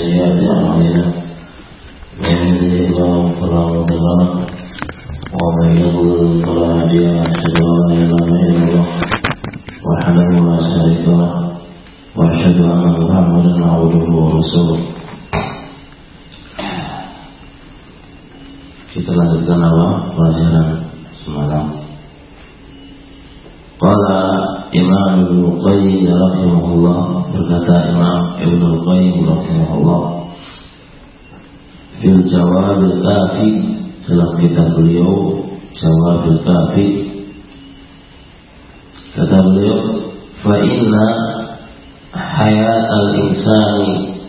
سيئات من يهده الله فلا مضل له ومن يضلل فلا هادي له أشهد أن الله وحده لا شريك له أن محمدا عبده ورسوله Kita lanjutkan apa? Pelajaran semalam. Imam Ibn Qayyim rahimahullah berkata Imam Ibn Qayyim rahimahullah fil Jawab al-Kafi dalam kitab beliau Jawab al-Kafi kata beliau fa inna hayat al-insani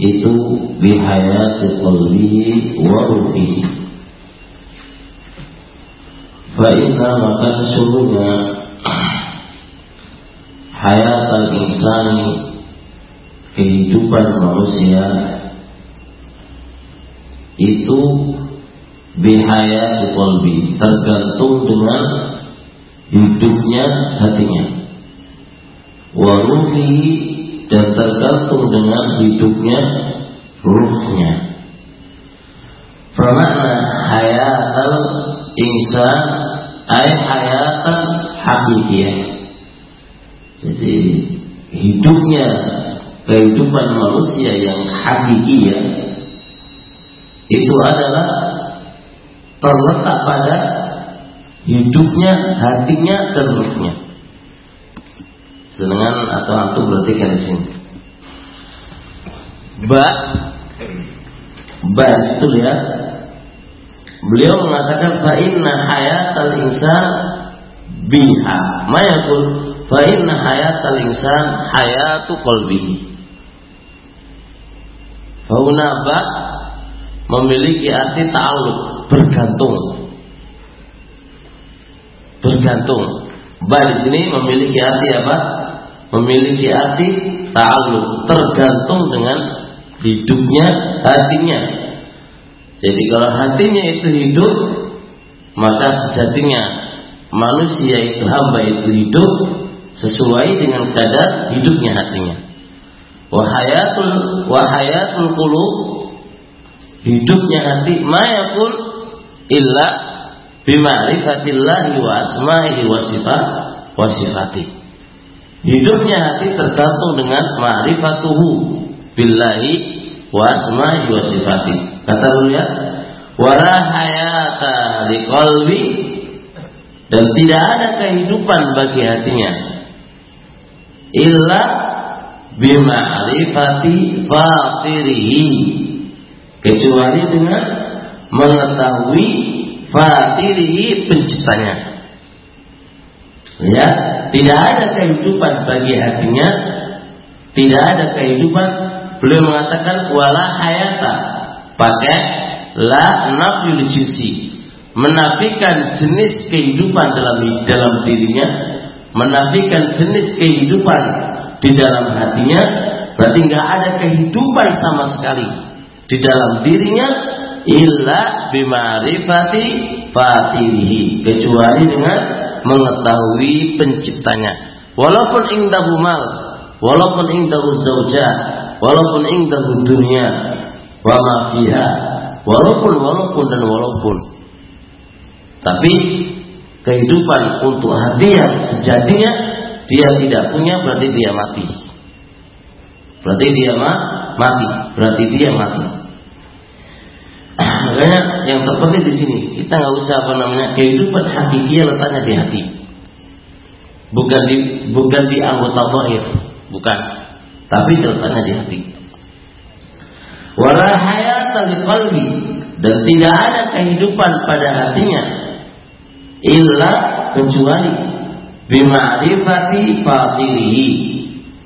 itu bihayati qalbihi wa ruhihi. Fa'inna maka sesungguhnya Hayat al-insani Kehidupan manusia Itu Bihayat qalbi Tergantung dengan Hidupnya hatinya Waruhi Dan tergantung dengan hidupnya Ruhnya Permakna hayat al-insan ay hayatan hakikiyah. Jadi hidupnya kehidupan manusia yang hakikiyah itu adalah terletak pada hidupnya, hatinya dan ruhnya. Sedangkan atau antum perhatikan di sini. Ba ba itu ya Beliau mengatakan fa inna hayatal insan biha. Mayakul fa inna hayatal insan hayatu qalbihi. Fauna memiliki arti ta'alluq, bergantung. Bergantung. Ba di sini memiliki arti apa? Memiliki arti ta'alluq, tergantung dengan hidupnya, hatinya, jadi kalau hatinya itu hidup, maka sejatinya manusia itu hamba itu hidup sesuai dengan kadar hidupnya hatinya. Wahayatul wahayatul qulub hidupnya hati mayakul illa bima'rifatillahi wa asma'ihi wa sifat wa sifati. Hidupnya hati tergantung dengan ma'rifatuhu billahi wa asma'ihi wa sifati. Kata beliau, wala hayata liqalbi dan tidak ada kehidupan bagi hatinya illa bima'rifati fatirihi. Kecuali dengan mengetahui fatirihi penciptanya. Ya tidak ada kehidupan bagi hatinya tidak ada kehidupan beliau mengatakan wala hayata pakai la nafyul jinsi. Menafikan jenis kehidupan dalam dalam dirinya menafikan jenis kehidupan di dalam hatinya berarti nggak ada kehidupan sama sekali di dalam dirinya illa bimarifati fatirihi kecuali dengan mengetahui penciptanya. Walaupun indahu mal walaupun indahu zaujah walaupun indahu dunia wa ma fiha walaupun walaupun dan walaupun. Tapi kehidupan untuk hati yang sejatinya dia tidak punya berarti dia mati. Berarti dia ma mati. Berarti dia mati. Makanya yang terpenting di sini kita nggak usah apa namanya kehidupan hakiki letaknya di hati. Bukan di bukan di anggota zahir bukan. Tapi letaknya di hati. Wala hayata qalbi dan tidak ada kehidupan pada hatinya illa kecuali bima'rifati fatirihi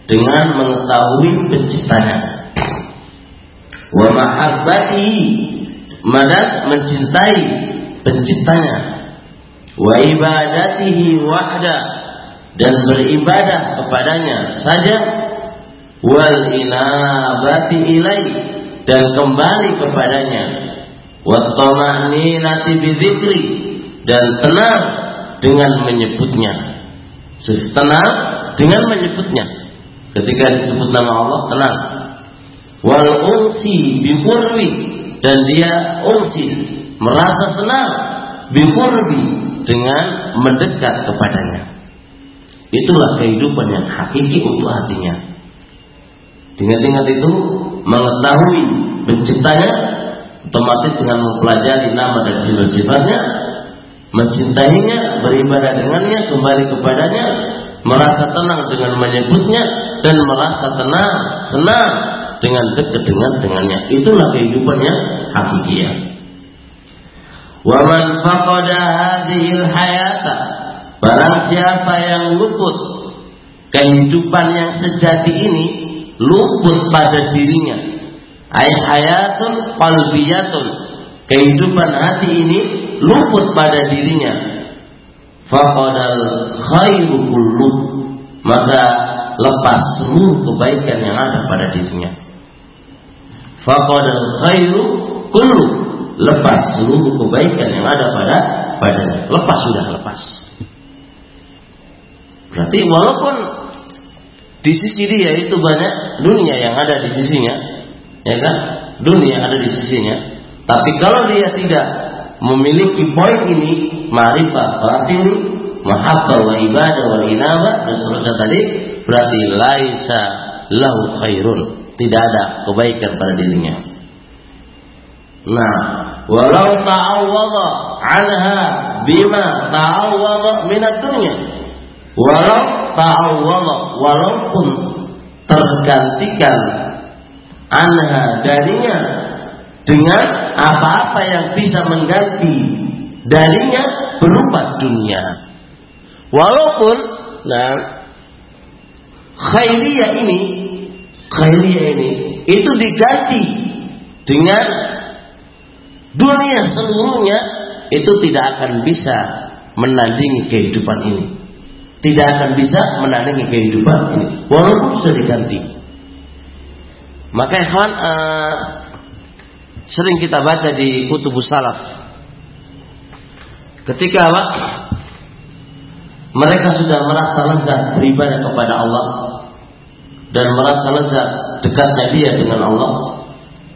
dengan mengetahui penciptanya. Wa mahabbatihi madat mencintai penciptanya. Wa ibadatihi wahda dan beribadah kepadanya saja. Wal inabati ilaihi dan kembali kepadanya. Wattama'ninati bidzikri dan tenang dengan menyebutnya tenang dengan menyebutnya ketika disebut nama Allah tenang wal unsi bifurwi dan dia unsi merasa senang bifurwi dengan mendekat kepadanya. Itulah kehidupan yang hakiki untuk hatinya. Ingat-ingat itu mengetahui penciptanya otomatis dengan mempelajari nama dan sifat-sifatnya mencintainya, beribadah dengannya, kembali kepadanya, merasa tenang dengan menyebutnya dan merasa tenang, senang dengan dekat dengan dengannya. Itulah kehidupannya hakikiyah. Wa man faqada hadhil hayata barang siapa yang luput kehidupan yang sejati ini luput pada dirinya ay hayatun qalbiyatun kehidupan hati ini luput pada dirinya. Faqadal khairu kullu. Maka lepas seluruh kebaikan yang ada pada dirinya. Faqadal khairu kullu. Lepas seluruh kebaikan yang ada pada padanya. Lepas sudah lepas. Berarti walaupun di sisi dia itu banyak dunia yang ada di sisinya ya kan? Dunia ada di sisinya. Tapi kalau dia tidak memiliki poin ini ma'rifah batin mahabbah wa ibadah wa inaba dan seterusnya tadi berarti laisa lahu khairun. Tidak ada kebaikan pada dirinya. Nah walau ta'awwadha anha bima ta'awwadha minat dunya walau ta'awwadha walaupun tergantikan anha darinya dengan apa-apa yang bisa mengganti darinya berupa dunia. Walaupun nah khairiyah ini khairiyah ini itu diganti dengan dunia seluruhnya itu tidak akan bisa menandingi kehidupan ini. Tidak akan bisa menandingi kehidupan ini walaupun sudah diganti. Maka ikhwan uh, sering kita baca di kutubus salaf. Ketika apa? Mereka sudah merasa lezat beribadah kepada Allah dan merasa lezat dekatnya dia dengan Allah.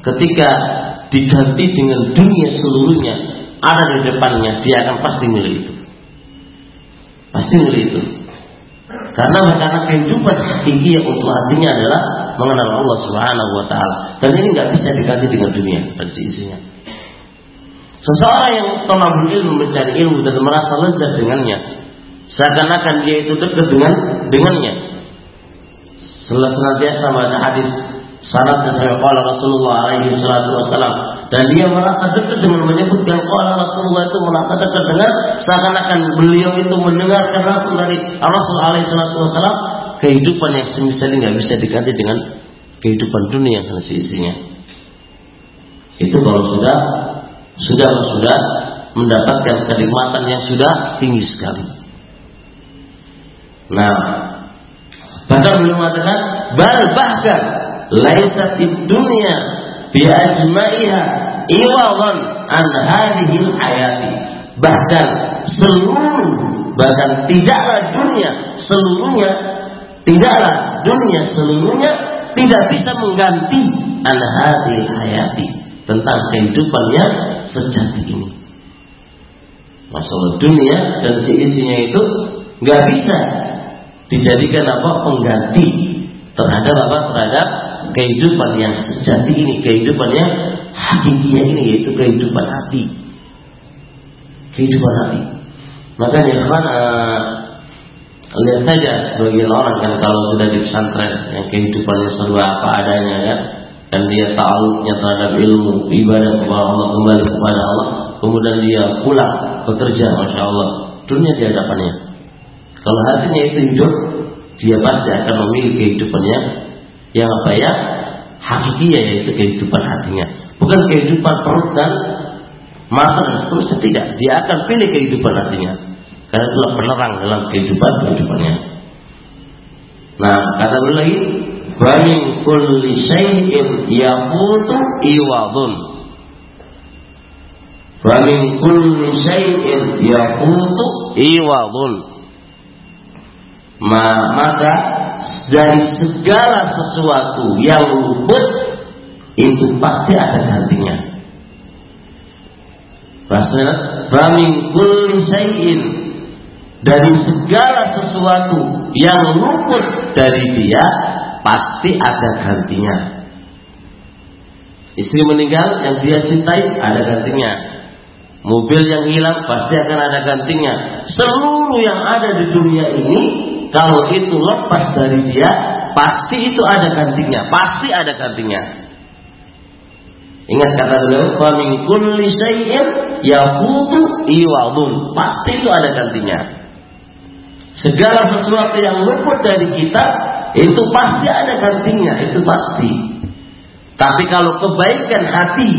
Ketika diganti dengan dunia seluruhnya ada di depannya, dia akan pasti milih itu. Pasti milih itu. Karena karena kehidupan hakiki untuk hatinya adalah mengenal Allah Subhanahu wa taala. Dan ini nggak bisa diganti dengan dunia dan isinya. Seseorang yang telah berilmu mencari ilmu dan merasa lezat dengannya, seakan-akan dia itu dekat dengan dengannya. Senantiasa baca hadis sanad qala Rasulullah alaihi wasalam dan dia merasa dekat dengan menyebutkan qala Rasulullah itu merasa dekat dengan seakan-akan beliau itu mendengarkan langsung dari Rasul alaihi wasalam kehidupan yang semisal nggak bisa diganti dengan kehidupan dunia yang isinya. Itu kalau sudah sudah sudah mendapatkan kenikmatan yang sudah tinggi sekali. Nah, bahkan beliau mengatakan bal bahkan laisat dunia bi ajma'iha iwadan an hadhihi hayati. Bahkan seluruh bahkan tidaklah dunia seluruhnya Tidaklah dunia seluruhnya tidak bisa mengganti al hayati tentang kehidupan yang sejati ini. Masalah dunia dan seisinya itu nggak bisa dijadikan apa pengganti terhadap apa terhadap kehidupan yang sejati ini, kehidupan yang hakikiyah ini yaitu kehidupan hati. Kehidupan hati. Makanya kawan uh, Lihat saja sebagian orang kan kalau sudah di pesantren yang kehidupannya serba apa adanya ya dan dia ta'aluknya terhadap ilmu ibadah kepada Allah kembali kepada Allah kemudian dia pulang bekerja masya Allah dunia di hadapannya kalau hatinya itu hidup dia pasti akan memilih kehidupannya yang apa ya hakiki yaitu kehidupan hatinya bukan kehidupan perut dan mata dan seterusnya tidak dia akan pilih kehidupan hatinya karena itulah penerang dalam kehidupan kehidupannya. Nah, kata beliau lagi, "Bamin kulli syai'in yaqutu iwadun." Bamin kulli syai'in yaqutu iwadun. Ma, maka dari segala sesuatu yang luput itu pasti ada gantinya. Rasulullah, "Famin kulli syai'in" dari segala sesuatu yang luput dari dia pasti ada gantinya. Istri meninggal yang dia cintai ada gantinya. Mobil yang hilang pasti akan ada gantinya. Seluruh yang ada di dunia ini kalau itu lepas dari dia pasti itu ada gantinya, pasti ada gantinya. Ingat kata beliau, "Fa min kulli syai'in yaqutu iwadun." Pasti itu ada gantinya. Segala sesuatu yang luput dari kita itu pasti ada gantinya, itu pasti. Tapi kalau kebaikan hati,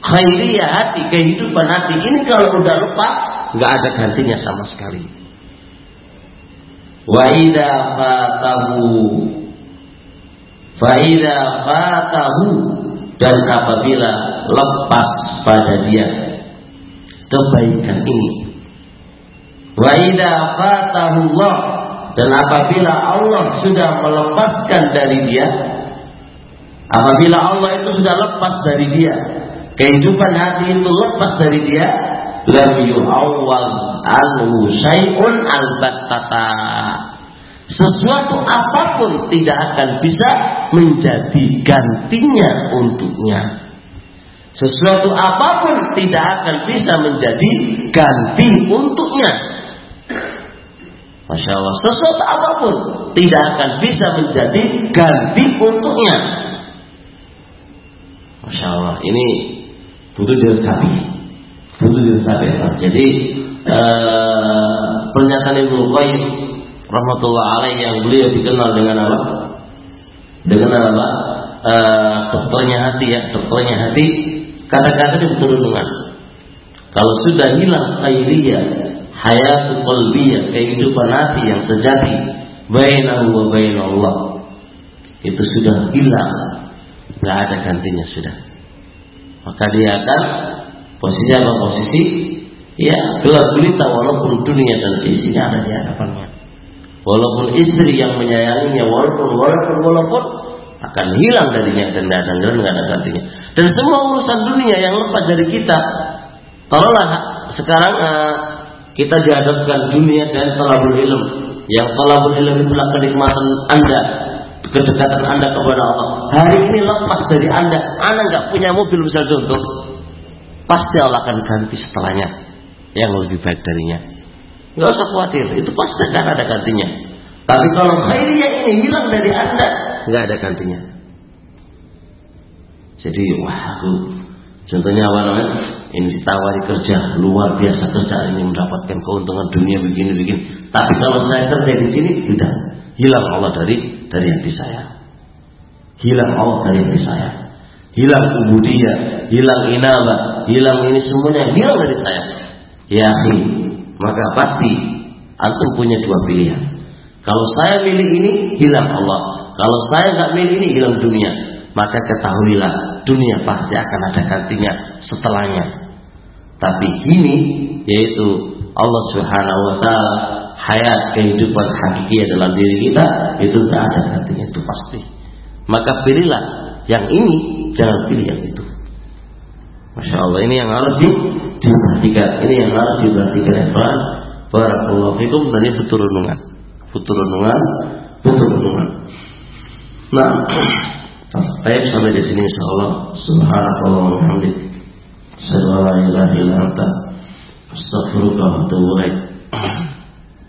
khairiyah hati, kehidupan hati ini kalau udah lepas, nggak ada gantinya sama sekali. Wa idza fatahu. Fa idza fatahu. Dan apabila lepas pada dia kebaikan ini. Wa idza fatahu Allah. Dan apabila Allah sudah melepaskan dari dia apabila Allah itu sudah lepas dari dia kehidupan hati itu lepas dari dia lam yu'awwal anhu syai'un albattata. Sesuatu apa pun tidak akan bisa menjadi gantinya untuknya. Sesuatu apa pun tidak akan bisa menjadi ganti untuknya. Masya Allah sesuatu apa pun tidak akan bisa menjadi ganti untuknya. Masya Allah ini butuh diresapi. Butuh diresapi jadi uh, pernyataan Ibnu Qayyim rahmatullah alaih yang beliau dikenal dengan apa? Dengan apa? Uh, hati ya dokternya hati. Kata-kata itu berturungan kalau sudah hilang khairiyah hayatu qalbiyah kehidupan hati yang sejati bainahu wa bainallah itu sudah hilang. Nggak ada gantinya sudah. Maka dia akan posisi apa? Posisi ya gelap gulita walaupun dunia dan isinya ada di hadapannya. Walaupun istri yang menyayanginya walaupun walaupun walaupun akan hilang darinya dan tidak ada dan nggak ada gantinya. Dan semua urusan dunia yang lepas dari kita taruhlah sekarang uh, kita dihadapkan dunia dan talabul ilm. Yang talabul ilm itulah kenikmatan anda kedekatan anda kepada Allah. Hari ini lepas dari anda. Anda nggak punya mobil misal contoh pasti Allah akan ganti setelahnya yang lebih baik darinya. Nggak usah khawatir itu pasti akan ada gantinya. Tapi kalau khairiyah ini hilang dari anda nggak ada gantinya. Jadi wah aku contohnya namanya? Ini ditawari kerja luar biasa kerja ini mendapatkan keuntungan dunia begini begini. Tapi kalau saya kerja di sini tidak. Hilang Allah dari dari hati saya. Hilang Allah dari hati saya. Hilang ubudiyah hilang inaba hilang ini semuanya hilang dari saya ya akhi maka pasti antum punya dua pilihan. Kalau saya milih ini hilang Allah. Kalau saya nggak milih ini hilang dunia. Maka ketahuilah dunia pasti akan ada gantinya setelahnya. Tapi ini yaitu Allah Subhanahu wa taala hayat kehidupan hakiki dalam diri kita itu tidak ada gantinya itu pasti. Maka pilihlah yang ini jangan pilih yang itu. Masya Allah ini yang harus diperhatikan. Ini yang harus diperhatikan. Ikhwan Barakallahu fikum dan ini betul renungan. Betul renungan betul renungan. Nah Baik sampai di sini insyaallah. Subhanallah an la ilaha illa anta. Astaghfiruka wa atubu ilaik.